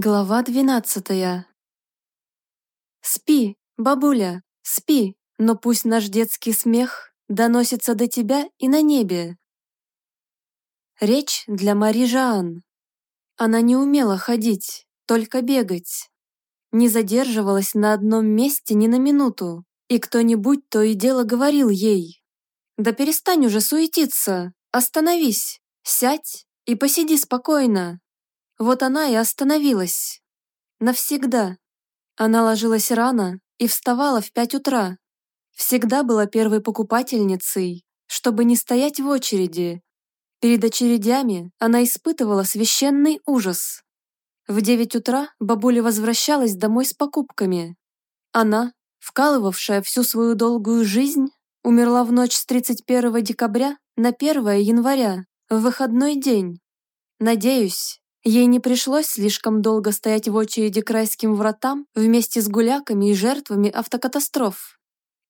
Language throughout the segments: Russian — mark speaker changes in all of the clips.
Speaker 1: Глава двенадцатая. Спи, бабуля, спи, но пусть наш детский смех доносится до тебя и на небе. Речь для Мари Жаан. Она не умела ходить, только бегать. Не задерживалась на одном месте ни на минуту, и кто-нибудь то и дело говорил ей. «Да перестань уже суетиться, остановись, сядь и посиди спокойно». Вот она и остановилась. Навсегда. Она ложилась рано и вставала в пять утра. Всегда была первой покупательницей, чтобы не стоять в очереди. Перед очередями она испытывала священный ужас. В девять утра бабуля возвращалась домой с покупками. Она, вкалывавшая всю свою долгую жизнь, умерла в ночь с 31 декабря на 1 января, в выходной день. Надеюсь, Ей не пришлось слишком долго стоять в очереди к райским вратам вместе с гуляками и жертвами автокатастроф.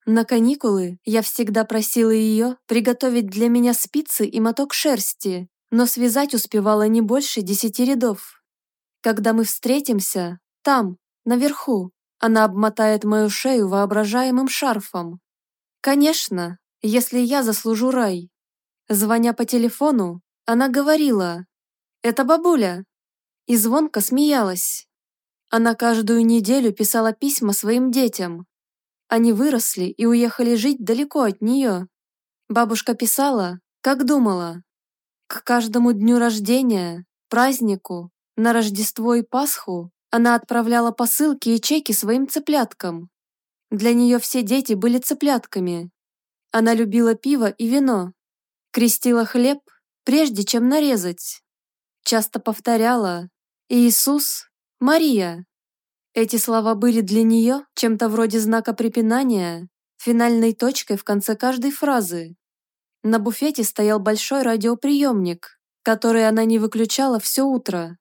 Speaker 1: На каникулы я всегда просила ее приготовить для меня спицы и моток шерсти, но связать успевала не больше десяти рядов. Когда мы встретимся, там, наверху, она обмотает мою шею воображаемым шарфом. Конечно, если я заслужу рай. Звоня по телефону, она говорила, «Это бабуля!» И звонко смеялась. Она каждую неделю писала письма своим детям. Они выросли и уехали жить далеко от нее. Бабушка писала, как думала. К каждому дню рождения, празднику, на Рождество и Пасху она отправляла посылки и чеки своим цыпляткам. Для нее все дети были цыплятками. Она любила пиво и вино. Крестила хлеб, прежде чем нарезать часто повторяла «Иисус, Мария». Эти слова были для нее чем-то вроде знака препинания, финальной точкой в конце каждой фразы. На буфете стоял большой радиоприемник, который она не выключала все утро.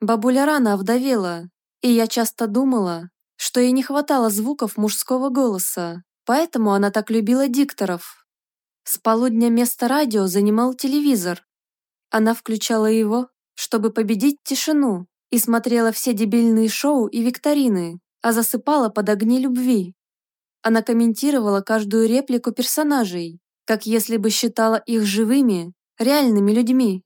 Speaker 1: Бабуля рано овдовела, и я часто думала, что ей не хватало звуков мужского голоса, поэтому она так любила дикторов. С полудня место радио занимал телевизор. Она включала его, чтобы победить тишину, и смотрела все дебильные шоу и викторины, а засыпала под огни любви. Она комментировала каждую реплику персонажей, как если бы считала их живыми, реальными людьми.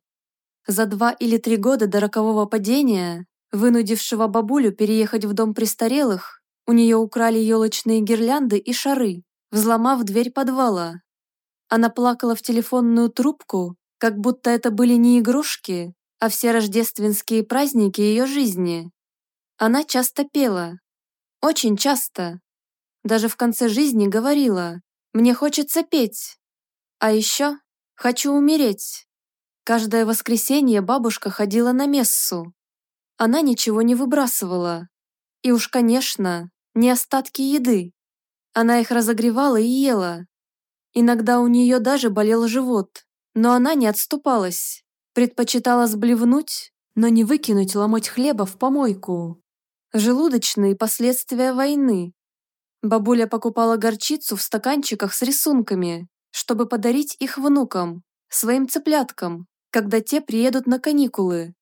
Speaker 1: За два или три года до рокового падения, вынудившего бабулю переехать в дом престарелых, у нее украли елочные гирлянды и шары, взломав дверь подвала. Она плакала в телефонную трубку, как будто это были не игрушки, а все рождественские праздники ее жизни. Она часто пела. Очень часто. Даже в конце жизни говорила «Мне хочется петь». А еще «Хочу умереть». Каждое воскресенье бабушка ходила на мессу. Она ничего не выбрасывала. И уж, конечно, не остатки еды. Она их разогревала и ела. Иногда у нее даже болел живот, но она не отступалась. Предпочитала сблевнуть, но не выкинуть ломоть хлеба в помойку. Желудочные последствия войны. Бабуля покупала горчицу в стаканчиках с рисунками, чтобы подарить их внукам, своим цыпляткам, когда те приедут на каникулы.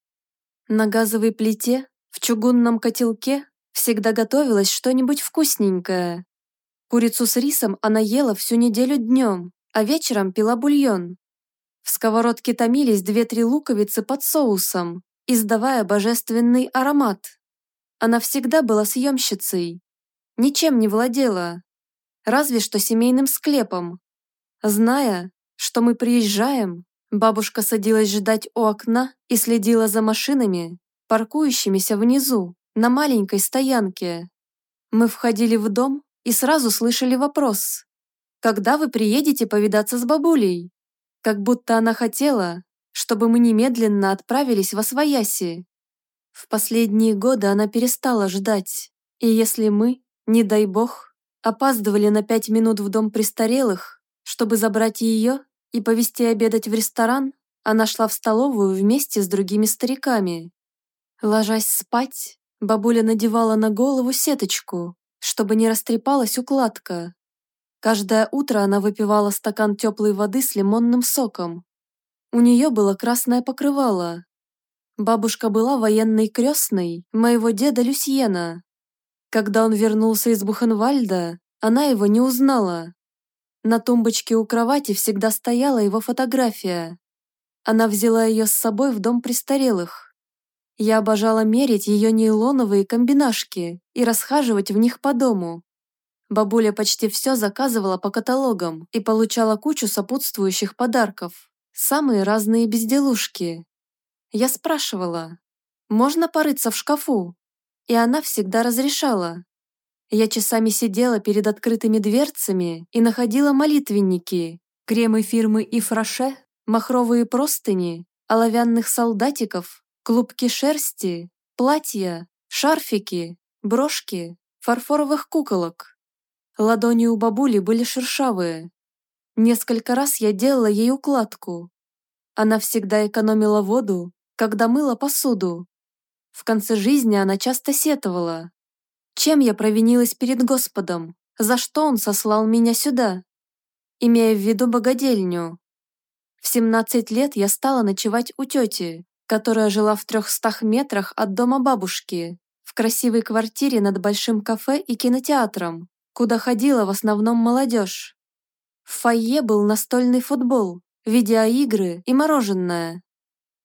Speaker 1: На газовой плите, в чугунном котелке всегда готовилось что-нибудь вкусненькое. Курицу с рисом она ела всю неделю днем, а вечером пила бульон. В сковородке томились две-три луковицы под соусом, издавая божественный аромат. Она всегда была съемщицей. Ничем не владела. Разве что семейным склепом. Зная, что мы приезжаем, бабушка садилась ждать у окна и следила за машинами, паркующимися внизу, на маленькой стоянке. Мы входили в дом и сразу слышали вопрос. «Когда вы приедете повидаться с бабулей?» Как будто она хотела, чтобы мы немедленно отправились во Свояси. В последние годы она перестала ждать, и если мы, не дай бог, опаздывали на пять минут в дом престарелых, чтобы забрать ее и повезти обедать в ресторан, она шла в столовую вместе с другими стариками. Ложась спать, бабуля надевала на голову сеточку, чтобы не растрепалась укладка, Каждое утро она выпивала стакан теплой воды с лимонным соком. У нее было красное покрывало. Бабушка была военной крестной моего деда Люсьена. Когда он вернулся из Бухенвальда, она его не узнала. На тумбочке у кровати всегда стояла его фотография. Она взяла ее с собой в дом престарелых. Я обожала мерить ее нейлоновые комбинашки и расхаживать в них по дому. Бабуля почти все заказывала по каталогам и получала кучу сопутствующих подарков. Самые разные безделушки. Я спрашивала, можно порыться в шкафу? И она всегда разрешала. Я часами сидела перед открытыми дверцами и находила молитвенники, кремы фирмы Ифраше, махровые простыни, оловянных солдатиков, клубки шерсти, платья, шарфики, брошки, фарфоровых куколок. Ладони у бабули были шершавые. Несколько раз я делала ей укладку. Она всегда экономила воду когда мыла посуду. В конце жизни она часто сетовала. Чем я провинилась перед Господом? За что Он сослал меня сюда? Имея в виду богадельню. В 17 лет я стала ночевать у тети, которая жила в трехстах метрах от дома бабушки, в красивой квартире над большим кафе и кинотеатром, куда ходила в основном молодежь. В фойе был настольный футбол, видеоигры и мороженое.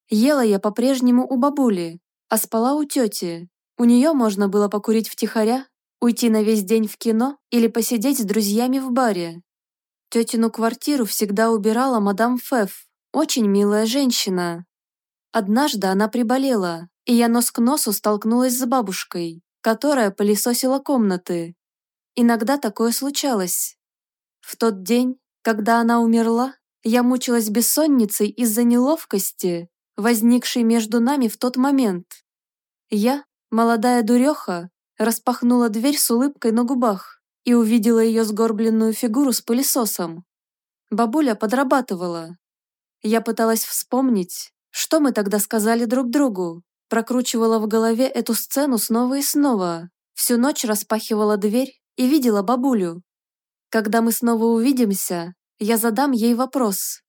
Speaker 1: Ела я по-прежнему у бабули, а спала у тети. У нее можно было покурить втихаря, уйти на весь день в кино или посидеть с друзьями в баре. Тетину квартиру всегда убирала мадам Феф, очень милая женщина. Однажды она приболела, и я нос к носу столкнулась с бабушкой, которая пылесосила комнаты. Иногда такое случалось. В тот день, когда она умерла, я мучилась бессонницей из-за неловкости, возникший между нами в тот момент. Я, молодая дуреха, распахнула дверь с улыбкой на губах и увидела ее сгорбленную фигуру с пылесосом. Бабуля подрабатывала. Я пыталась вспомнить, что мы тогда сказали друг другу, прокручивала в голове эту сцену снова и снова, всю ночь распахивала дверь и видела бабулю. Когда мы снова увидимся, я задам ей вопрос.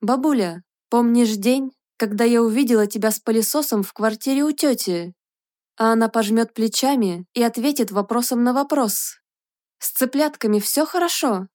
Speaker 1: «Бабуля, помнишь день, когда я увидела тебя с пылесосом в квартире у тети. А она пожмет плечами и ответит вопросом на вопрос. С цыплятками все хорошо?